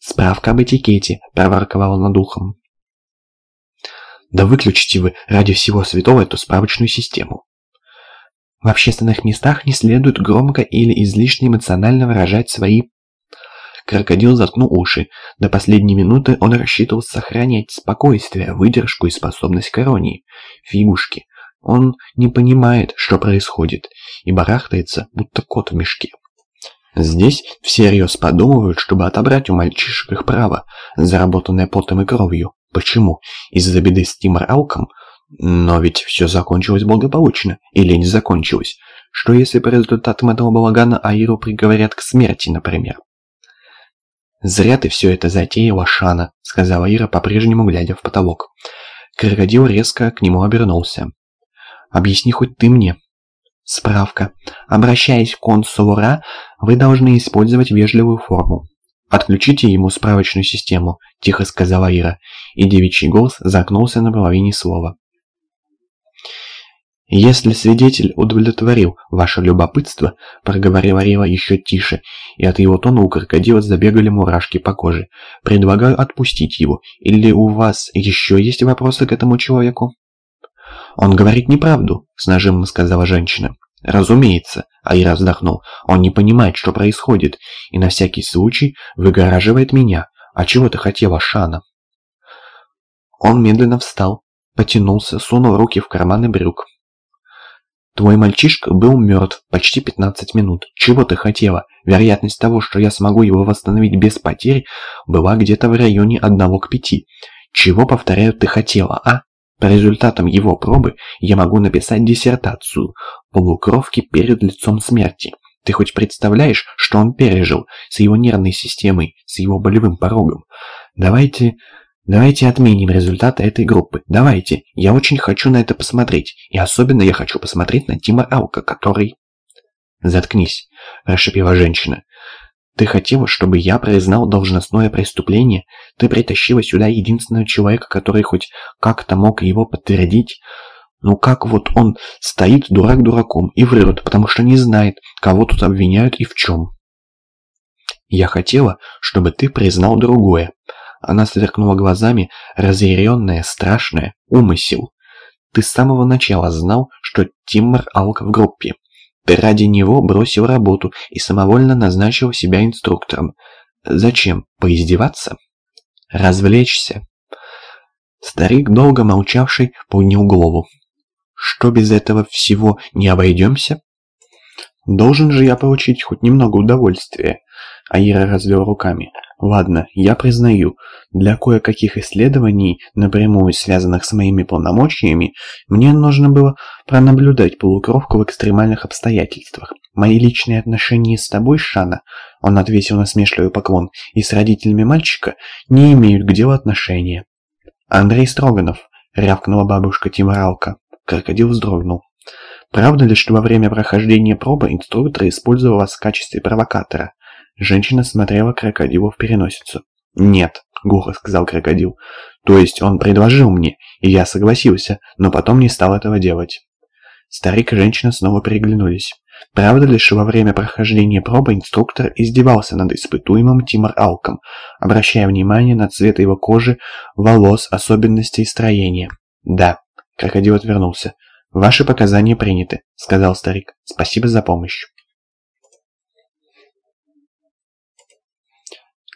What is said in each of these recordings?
«Справка об этикете», — проворковал над ухом. «Да выключите вы ради всего святого эту справочную систему». В общественных местах не следует громко или излишне эмоционально выражать свои... Крокодил заткнул уши. До последней минуты он рассчитывал сохранять спокойствие, выдержку и способность к. Фигушки. Он не понимает, что происходит, и барахтается, будто кот в мешке. Здесь всерьез подумывают, чтобы отобрать у мальчишек их право, заработанное потом и кровью. Почему? Из-за беды с Тимор Алком? Но ведь все закончилось благополучно. Или не закончилось? Что если по результатам этого балагана Аиру приговорят к смерти, например? «Зря ты все это затеяла, Шана», — сказала Ира, по-прежнему глядя в потолок. Крокодил резко к нему обернулся. «Объясни хоть ты мне». Справка. Обращаясь к консулу Ра, вы должны использовать вежливую форму. «Отключите ему справочную систему», – тихо сказала Ира, и девичий голос закнулся на половине слова. «Если свидетель удовлетворил ваше любопытство», – проговорила Рива еще тише, и от его тона у крокодила забегали мурашки по коже. «Предлагаю отпустить его. Или у вас еще есть вопросы к этому человеку?» «Он говорит неправду», – с нажимом сказала женщина. «Разумеется», – Аира вздохнул, – «он не понимает, что происходит, и на всякий случай выгораживает меня. А чего ты хотела, Шана?» Он медленно встал, потянулся, сунул руки в карманы брюк. «Твой мальчишка был мертв почти 15 минут. Чего ты хотела? Вероятность того, что я смогу его восстановить без потерь, была где-то в районе 1 к 5. Чего, повторяю, ты хотела, а?» По результатам его пробы я могу написать диссертацию «Полукровки перед лицом смерти». Ты хоть представляешь, что он пережил с его нервной системой, с его болевым порогом? Давайте... Давайте отменим результаты этой группы. Давайте. Я очень хочу на это посмотреть. И особенно я хочу посмотреть на Тима Алка, который... «Заткнись», – прошипела женщина. Ты хотела, чтобы я признал должностное преступление? Ты притащила сюда единственного человека, который хоть как-то мог его подтвердить? Ну как вот он стоит дурак дураком и врет, потому что не знает, кого тут обвиняют и в чем? Я хотела, чтобы ты признал другое. Она сверкнула глазами, разъяренная, страшная, умысел. Ты с самого начала знал, что Тиммер Алка в группе. Ты ради него бросил работу и самовольно назначил себя инструктором. Зачем? Поиздеваться? Развлечься? Старик, долго молчавший, поднял голову. Что без этого всего не обойдемся? Должен же я получить хоть немного удовольствия. Аира развел руками. Ладно, я признаю, для кое-каких исследований, напрямую связанных с моими полномочиями, мне нужно было пронаблюдать полукровку в экстремальных обстоятельствах. Мои личные отношения с тобой, Шана, он ответил насмешливый поклон, и с родителями мальчика не имеют к делу отношения. Андрей Строганов, рявкнула бабушка Тиморалка. Крокодил вздрогнул. Правда ли, что во время прохождения пробы инструктор использовал вас в качестве провокатора? Женщина смотрела крокодилу в переносицу. «Нет», — глухо сказал крокодил. «То есть он предложил мне, и я согласился, но потом не стал этого делать». Старик и женщина снова переглянулись. Правда ли, что во время прохождения пробы инструктор издевался над испытуемым Тимор Алком, обращая внимание на цвет его кожи, волос, особенностей строения? Да. Крокодил отвернулся. «Ваши показания приняты», — сказал старик. «Спасибо за помощь».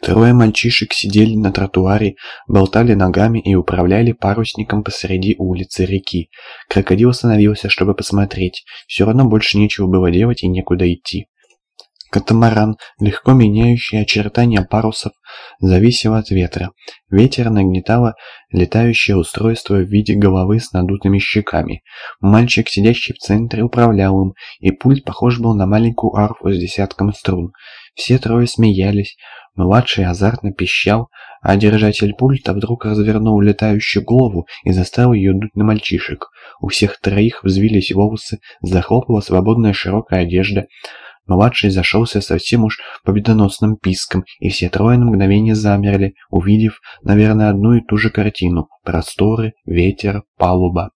Трое мальчишек сидели на тротуаре, болтали ногами и управляли парусником посреди улицы реки. Крокодил остановился, чтобы посмотреть. Все равно больше нечего было делать и некуда идти. Катамаран, легко меняющий очертания парусов, зависел от ветра. Ветер нагнетало летающее устройство в виде головы с надутыми щеками. Мальчик, сидящий в центре, управлял им, и пульт похож был на маленькую арфу с десятком струн. Все трое смеялись, Младший азартно пищал, а держатель пульта вдруг развернул летающую голову и заставил ее дуть на мальчишек. У всех троих взвились волосы, захлопала свободная широкая одежда. Младший зашелся совсем уж победоносным писком, и все трое на мгновение замерли, увидев, наверное, одну и ту же картину – просторы, ветер, палуба.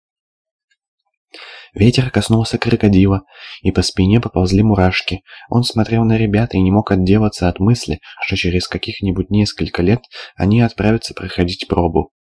Ветер коснулся крокодила, и по спине поползли мурашки. Он смотрел на ребят и не мог отделаться от мысли, что через каких-нибудь несколько лет они отправятся проходить пробу.